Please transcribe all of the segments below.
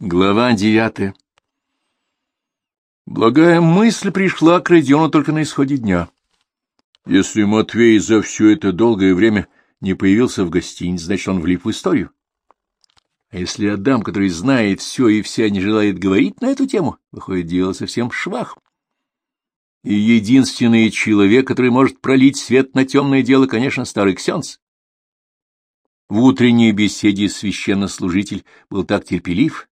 Глава девятая Благая мысль пришла к Родиону только на исходе дня. Если Матвей за все это долгое время не появился в гостинице, значит, он влип в историю. А если Адам, который знает все и вся, не желает говорить на эту тему, выходит дело совсем швах. И единственный человек, который может пролить свет на темное дело, конечно, старый Ксенц. В утренней беседе священнослужитель был так терпелив,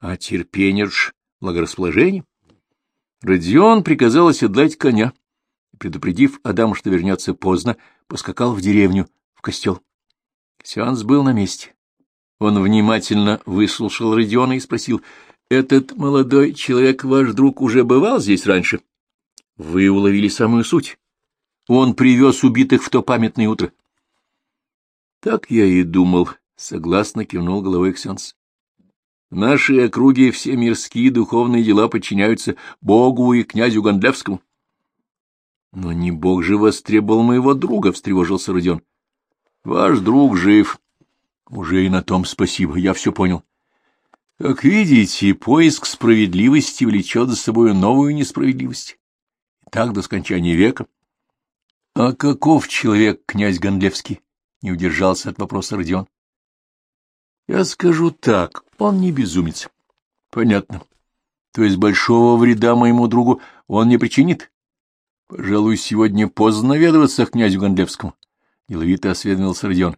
а терпение ж благорасположение. Родион приказал оседлать коня, предупредив Адама, что вернется поздно, поскакал в деревню, в костел. Сеанс был на месте. Он внимательно выслушал Родиона и спросил, «Этот молодой человек, ваш друг, уже бывал здесь раньше?» «Вы уловили самую суть. Он привез убитых в то памятное утро». «Так я и думал», — согласно кивнул головой Ксенс. В нашей округе все мирские духовные дела подчиняются Богу и князю Гондлевскому. — Но не Бог же востребовал моего друга, — встревожился Родион. — Ваш друг жив. — Уже и на том спасибо, я все понял. — Как видите, поиск справедливости влечет за собой новую несправедливость. Так до скончания века. — А каков человек князь Гондлевский? — не удержался от вопроса Родион. Я скажу так, он не безумец. Понятно. То есть большого вреда моему другу он не причинит? Пожалуй, сегодня поздно наведываться к князю Гондлевскому. Деловито осведомился Родион.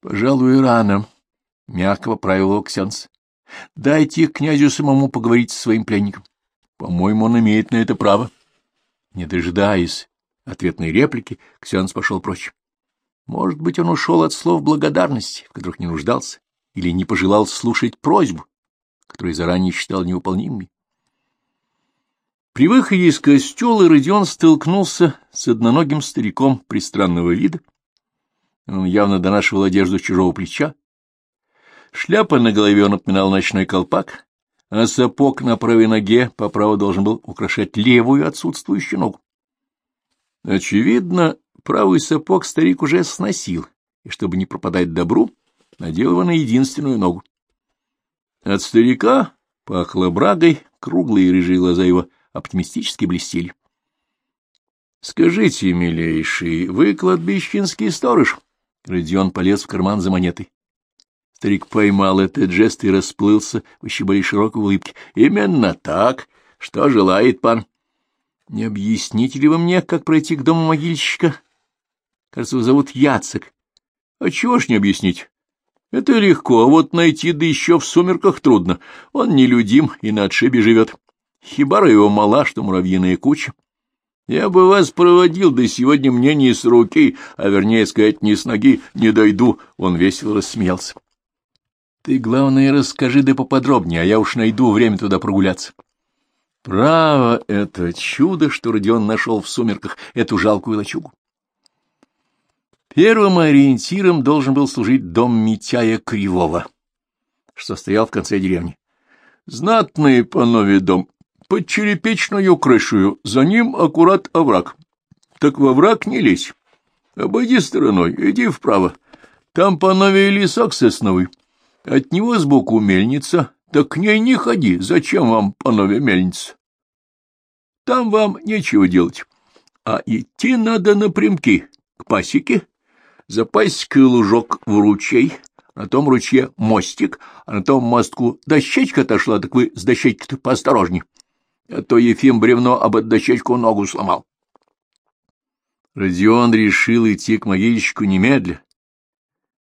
Пожалуй, рано. Мягко поправил его Ксенс. Дайте князю самому поговорить со своим пленником. По-моему, он имеет на это право. Не дожидаясь ответной реплики, Ксенс пошел прочь. Может быть, он ушел от слов благодарности, в которых не нуждался или не пожелал слушать просьбу, которую заранее считал невыполнимыми. При выходе из костела Родион столкнулся с одноногим стариком пристранного вида. Он явно донашивал одежду с чужого плеча. Шляпа на голове он напоминал ночной колпак, а сапог на правой ноге по праву должен был украшать левую отсутствующую ногу. Очевидно, правый сапог старик уже сносил, и чтобы не пропадать добру, надел его на единственную ногу. От старика пахло брагой, круглые рыжие глаза его оптимистически блестели. — Скажите, милейший, вы кладбищенский сторож? Родион полез в карман за монетой. Старик поймал этот жест и расплылся в еще более широкой улыбке. — Именно так. Что желает пан? — Не объясните ли вы мне, как пройти к дому могильщика? Кажется, его зовут Яцек. — А чего ж не объяснить? Это легко, а вот найти да еще в сумерках трудно. Он нелюдим и на отшибе живет. Хибара его мала, что муравьиная куча. Я бы вас проводил, да сегодня мне не с руки, а вернее сказать, не с ноги, не дойду. Он весело рассмеялся. Ты, главное, расскажи да поподробнее, а я уж найду время туда прогуляться. Право, это чудо, что Родион нашел в сумерках эту жалкую лачугу. Первым ориентиром должен был служить дом Митяя Кривого, что стоял в конце деревни. Знатный панове дом, под черепичную крышую, за ним аккурат овраг. Так во враг не лезь. Обойди стороной, иди вправо. Там панове лесок сосновый. От него сбоку мельница, так к ней не ходи. Зачем вам, панове, мельница? Там вам нечего делать. А идти надо напрямки, к пасеке, за пасекой лужок в ручей, на том ручье мостик, а на том мостку дощечка отошла, так вы с дощечкой-то поосторожней, а то Ефим бревно об эту дощечку ногу сломал. Родион решил идти к могильщику немедля.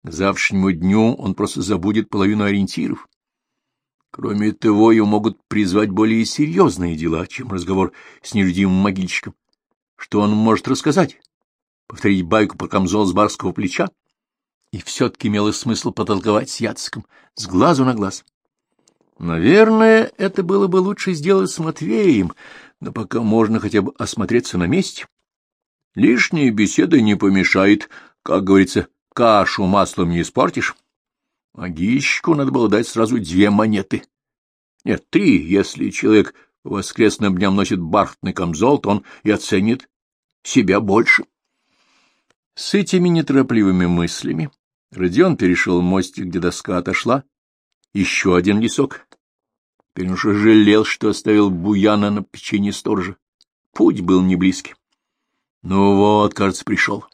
К завтрашнему дню он просто забудет половину ориентиров. Кроме того, его могут призвать более серьезные дела, чем разговор с нелюдимым могильщиком. Что он может рассказать? Повторить байку про камзол с барского плеча, и все-таки имело смысл потолковать с Яцком, с глазу на глаз. Наверное, это было бы лучше сделать с Матвеем, но пока можно хотя бы осмотреться на месте. Лишняя беседа не помешает, как говорится, кашу маслом не испортишь. Магичку надо было дать сразу две монеты. Нет, три, если человек воскресным дням носит бархатный камзол, то он и оценит себя больше. С этими неторопливыми мыслями Родион перешел мостик, где доска отошла. Еще один лесок, уже жалел, что оставил Буяна на печенье сторожа. Путь был не близкий. Ну вот, кажется, пришел.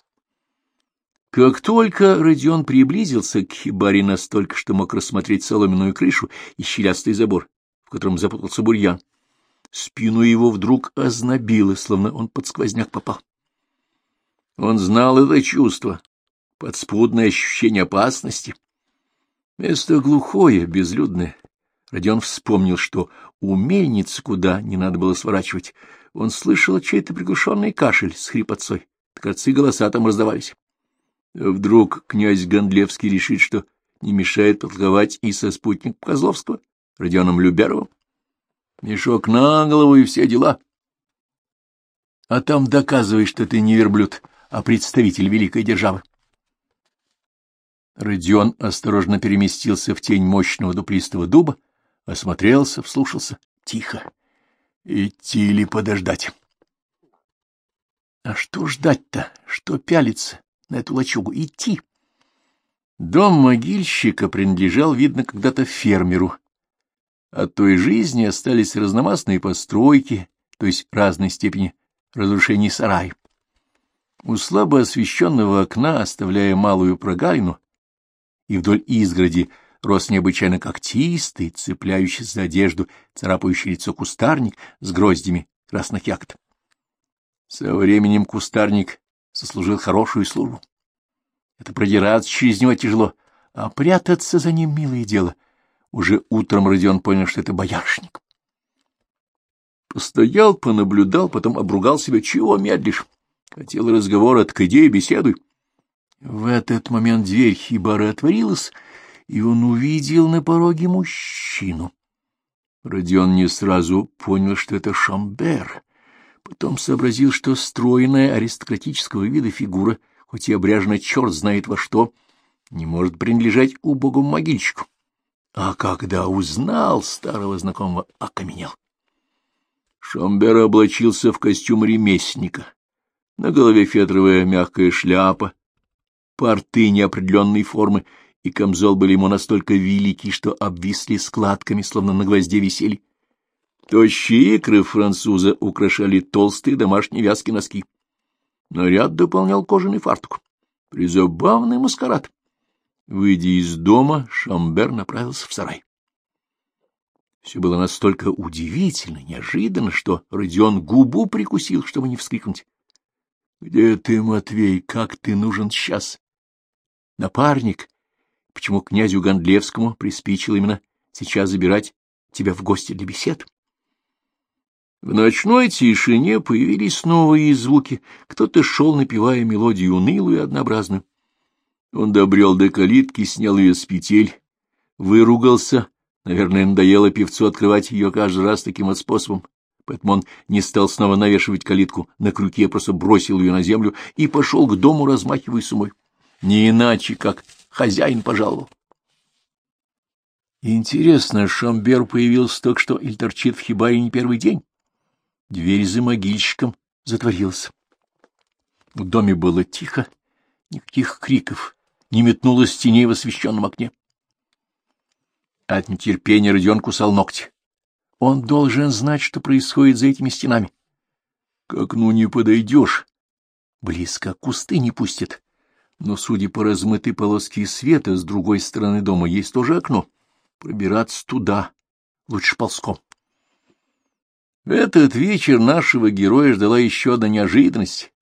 Как только Родион приблизился к хибаре настолько, что мог рассмотреть соломенную крышу и щелястый забор, в котором запутался бурьян, спину его вдруг ознобило, словно он под сквозняк попал. Он знал это чувство, подспудное ощущение опасности. Место глухое, безлюдное. Родион вспомнил, что у мельницы, куда не надо было сворачивать, он слышал чей-то приглушенный кашель с хрипотцой. Кажется, голоса там раздавались. Вдруг князь Гондлевский решит, что не мешает толковать и со спутником Козловского, Родионом Любяровым. Мешок на голову и все дела. А там доказывай, что ты не верблюд, а представитель великой державы. Родион осторожно переместился в тень мощного дуплистого дуба, осмотрелся, вслушался. Тихо. Идти или подождать? А что ждать-то? Что пялиться на эту лачугу? Идти. Дом могильщика принадлежал, видно, когда-то фермеру. От той жизни остались разномастные постройки, то есть разной степени разрушений сарай. У слабо освещенного окна, оставляя малую прогалину, и вдоль изгороди рос необычайно когтистый, цепляющий за одежду, царапающий лицо кустарник с гроздями красных ягод. Со временем кустарник сослужил хорошую службу. Это продираться через него тяжело, а прятаться за ним — милое дело. Уже утром Родион понял, что это боярышник. Постоял, понаблюдал, потом обругал себя. Чего медлишь? Хотел разговор, так иди и беседуй. В этот момент дверь хибары отворилась, и он увидел на пороге мужчину. Родион не сразу понял, что это Шамбер. Потом сообразил, что стройная аристократического вида фигура, хоть и обряжена черт знает во что, не может принадлежать убогому могильщику. А когда узнал старого знакомого, окаменел. Шамбер облачился в костюм ремесленника. На голове фетровая мягкая шляпа, порты неопределенной формы, и камзол были ему настолько велики, что обвисли складками, словно на гвозде висели. Тощие икры француза украшали толстые домашние вязкие носки. Наряд дополнял кожаный фартук. Призабавный маскарад. Выйдя из дома, Шамбер направился в сарай. Все было настолько удивительно, неожиданно, что Родион губу прикусил, чтобы не вскрикнуть. — Где ты, Матвей? Как ты нужен сейчас? Напарник. Почему князю Гондлевскому приспичило именно сейчас забирать тебя в гости для бесед? В ночной тишине появились новые звуки. Кто-то шел, напевая мелодию унылую и однообразную. Он добрел до калитки, снял ее с петель, выругался. Наверное, надоело певцу открывать ее каждый раз таким вот способом. Поэтому он не стал снова навешивать калитку на крюке, просто бросил ее на землю и пошел к дому, размахивая сумой. Не иначе, как хозяин пожаловал. Интересно, Шамбер появился только что или торчит в хибаре не первый день? Дверь за могильщиком затворилась. В доме было тихо, никаких криков, не метнулось теней в освещенном окне. От нетерпения Родион кусал ногти. Он должен знать, что происходит за этими стенами. К окну не подойдешь. Близко кусты не пустят. Но, судя по размытой полоске света, с другой стороны дома есть тоже окно. Пробираться туда лучше ползком. В этот вечер нашего героя ждала еще одна неожиданность.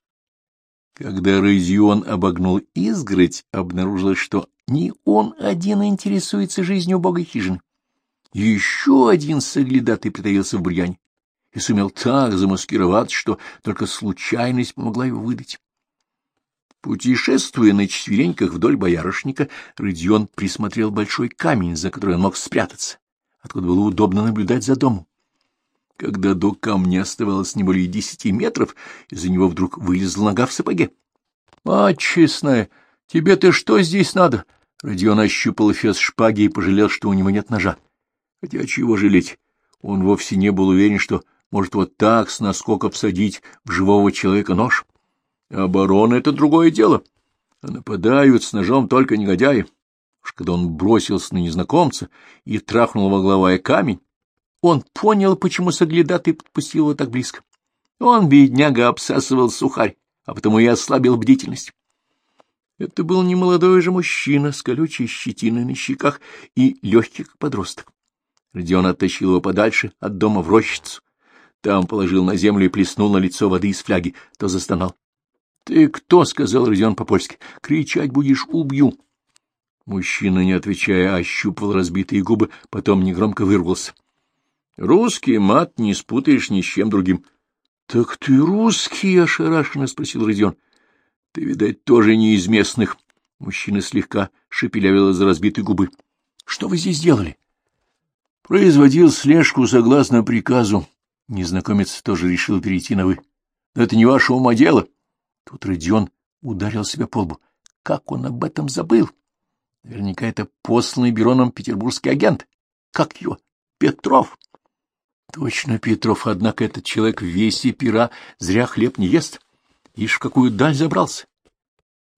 Когда Рызион обогнул изгородь, обнаружилось, что не он один интересуется жизнью убогой хижины. Еще один соглядатый притаился в бурьяне и сумел так замаскироваться, что только случайность помогла его выдать. Путешествуя на четвереньках вдоль боярышника, Рыдьон присмотрел большой камень, за который он мог спрятаться, откуда было удобно наблюдать за домом. Когда до камня оставалось не более десяти метров, из-за него вдруг вылезла нога в сапоге. — А, честная, тебе-то что здесь надо? Родион ощупал эфес шпаги и пожалел, что у него нет ножа. Хотя чего жалеть? Он вовсе не был уверен, что может вот так с наскока всадить в живого человека нож. Оборона — это другое дело. А нападают с ножом только негодяи. Уж когда он бросился на незнакомца и трахнул во главая камень, он понял, почему соглядатый подпустил его так близко. Он, бедняга, обсасывал сухарь, а потому и ослабил бдительность. Это был немолодой же мужчина с колючей щетиной на щеках и легкий, как подросток. Родион оттащил его подальше от дома в рощицу. Там положил на землю и плеснул на лицо воды из фляги. То застонал. — Ты кто? — сказал Родион по-польски. — Кричать будешь — убью. Мужчина, не отвечая, ощупывал разбитые губы, потом негромко вырвался. — Русский мат не спутаешь ни с чем другим. — Так ты русский? — ошарашенно спросил Родион. — Ты, видать, тоже не из местных. Мужчина слегка шепелявил из разбитой губы. — Что вы здесь делали? — Производил слежку согласно приказу. Незнакомец тоже решил перейти на «вы». — Это не ваше ума дело. Тут Родион ударил себя по лбу. Как он об этом забыл? Наверняка это посланный Бероном петербургский агент. Как его? Петров. Точно Петров, однако этот человек в весе пера зря хлеб не ест. Ишь, в какую даль забрался.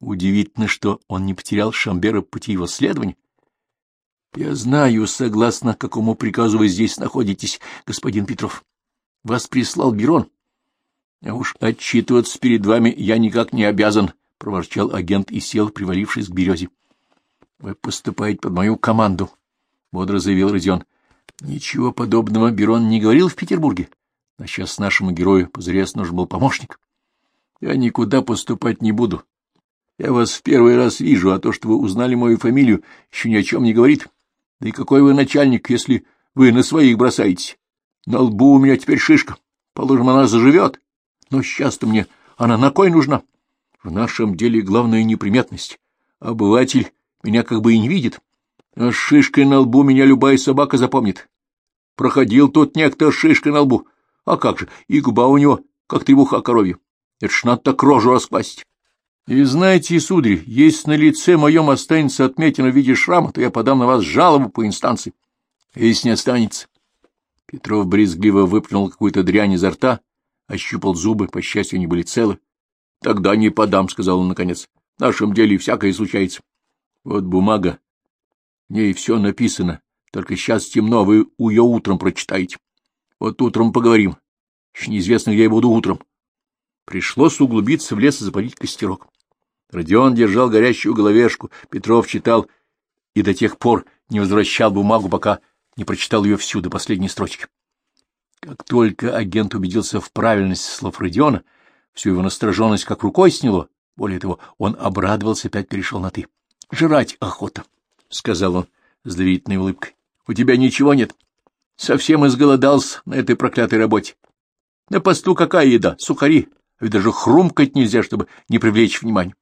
Удивительно, что он не потерял Шамбера пути его следования. — Я знаю, согласно какому приказу вы здесь находитесь, господин Петров. Вас прислал Берон. — А уж отчитываться перед вами я никак не обязан, — проворчал агент и сел, привалившись к березе. — Вы поступаете под мою команду, — бодро заявил Родион. — Ничего подобного Берон не говорил в Петербурге. А сейчас нашему герою позарез нужен был помощник. Я никуда поступать не буду. Я вас в первый раз вижу, а то, что вы узнали мою фамилию, еще ни о чем не говорит. Да и какой вы начальник, если вы на своих бросаетесь? На лбу у меня теперь шишка. Положим, она заживет. Но сейчас-то мне она на кой нужна? В нашем деле главная неприметность. Обыватель меня как бы и не видит. А с шишкой на лбу меня любая собака запомнит. Проходил тут некто с шишкой на лбу. А как же, и губа у него, как требуха коровья. Это ж надо так рожу расквасить. И знаете, сударь, если на лице моем останется отметина в виде шрама, то я подам на вас жалобу по инстанции. Если не останется. Петров брезгливо выплюнул какую-то дрянь изо рта, ощупал зубы, по счастью, они были целы. — Тогда не подам, — сказал он наконец. — В нашем деле всякое случается. Вот бумага. В ней все написано. Только сейчас темно, вы ее утром прочитаете. Вот утром поговорим. Еще неизвестно, где я буду утром. Пришлось углубиться в лес и запалить костерок. Родион держал горящую головешку, Петров читал и до тех пор не возвращал бумагу, пока не прочитал ее всю до последней строчки. Как только агент убедился в правильности слов Родиона, всю его настороженность как рукой сняло. Более того, он обрадовался, опять перешел на «ты». — Жрать охота, — сказал он с доверительной улыбкой. — У тебя ничего нет? Совсем изголодался на этой проклятой работе. На посту какая еда? Сухари, ведь даже хрумкать нельзя, чтобы не привлечь внимание.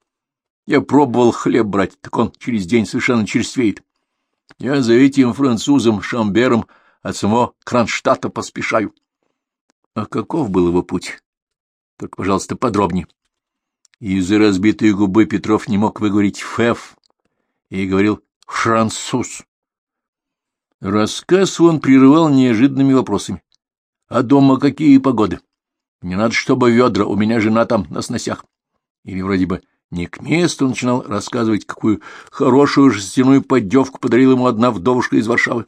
Я пробовал хлеб брать, так он через день совершенно черствеет. Я за этим французом Шамбером от самого Кронштадта поспешаю. А каков был его путь? Только, пожалуйста, подробнее. Из-за разбитой губы Петров не мог выговорить «фэф» и говорил «француз». Рассказ он прерывал неожиданными вопросами. «А дома какие погоды?» Не надо, чтобы ведра, у меня жена там на сносях. Или вроде бы не к месту начинал рассказывать, какую хорошую жестяную поддевку подарила ему одна вдовушка из Варшавы.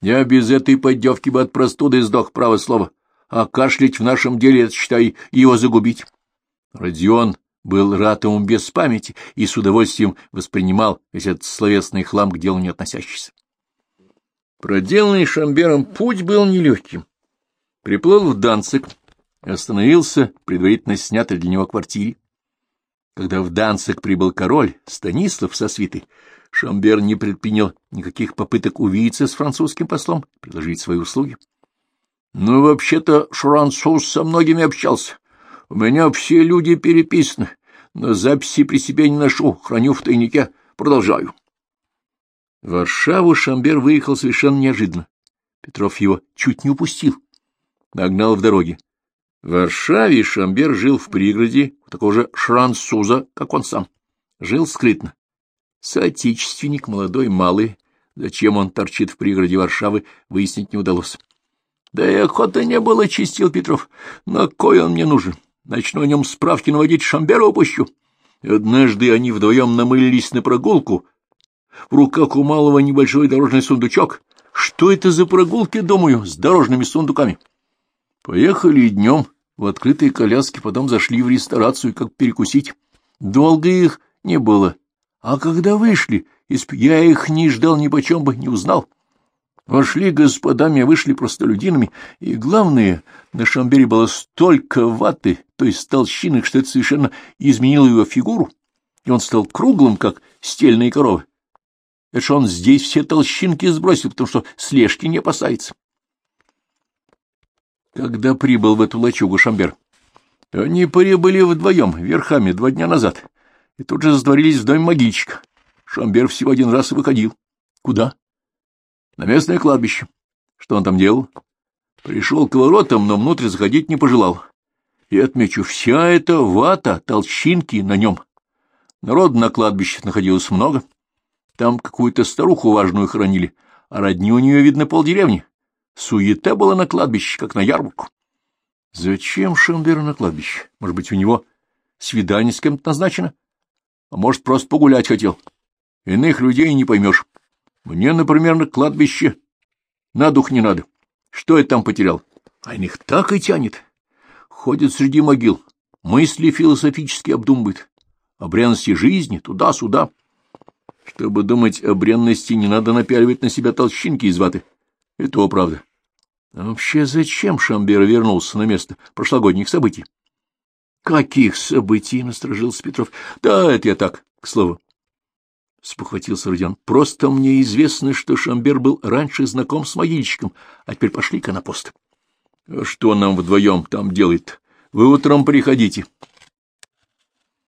Я без этой поддевки бы от простуды сдох, право слово. А кашлять в нашем деле — это, считай, его загубить. Родион был рад ему без памяти и с удовольствием воспринимал весь этот словесный хлам к делу не относящийся. Проделанный Шамбером путь был нелегким. Приплыл в Данцик, остановился предварительно снятой для него квартире. Когда в Данцик прибыл король Станислав со свитой, Шамбер не предпринял никаких попыток увидеться с французским послом, предложить свои услуги. — Ну, вообще-то, француз со многими общался. У меня все люди переписаны, но записи при себе не ношу, храню в тайнике. Продолжаю. В Варшаву Шамбер выехал совершенно неожиданно. Петров его чуть не упустил. Нагнал в дороге. В Варшаве Шамбер жил в пригороде такого же француза, как он сам. Жил скрытно. Соотечественник молодой, малый. Зачем он торчит в пригороде Варшавы, выяснить не удалось. Да и охоты не было, чистил Петров. На кой он мне нужен? Начну о нем справки наводить, Шамбера упущу. Однажды они вдвоем намылились на прогулку. В руках у малого небольшой дорожный сундучок. Что это за прогулки, думаю, с дорожными сундуками? Поехали днем в открытые коляски, потом зашли в ресторацию, как перекусить. Долго их не было. А когда вышли, я их не ждал ни почем бы, не узнал. Вошли господами, вышли простолюдинами, и, главное, на Шамбере было столько ваты, то есть толщинок, что это совершенно изменило его фигуру, и он стал круглым, как стельные коровы. Это ж он здесь все толщинки сбросил, потому что слежки не опасается. Когда прибыл в эту лачугу Шамбер? Они прибыли вдвоем, верхами, два дня назад, и тут же затворились в доме могильщика. Шамбер всего один раз выходил. Куда? На местное кладбище. Что он там делал? Пришел к воротам, но внутрь заходить не пожелал. И отмечу, вся эта вата, толщинки на нем. Народ на кладбище находилось много. Там какую-то старуху важную хоронили, а родни у нее, видно, полдеревни. Суета была на кладбище, как на ярмарку. Зачем Шамберу на кладбище? Может быть, у него свидание с кем-то назначено? А может, просто погулять хотел? Иных людей не поймешь. Мне, например, на кладбище на дух не надо. Что я там потерял? А иных так и тянет. Ходит среди могил, мысли философически обдумывает. О бренности жизни, туда-сюда. Чтобы думать о бренности, не надо напяливать на себя толщинки из ваты. Это правда. А вообще зачем Шамбер вернулся на место прошлогодних событий? — Каких событий? — насторожился Петров. — Да, это я так, к слову. — спохватился Родион. — Просто мне известно, что Шамбер был раньше знаком с могильщиком, а теперь пошли-ка на пост. — А что нам вдвоем там делает? Вы утром приходите. —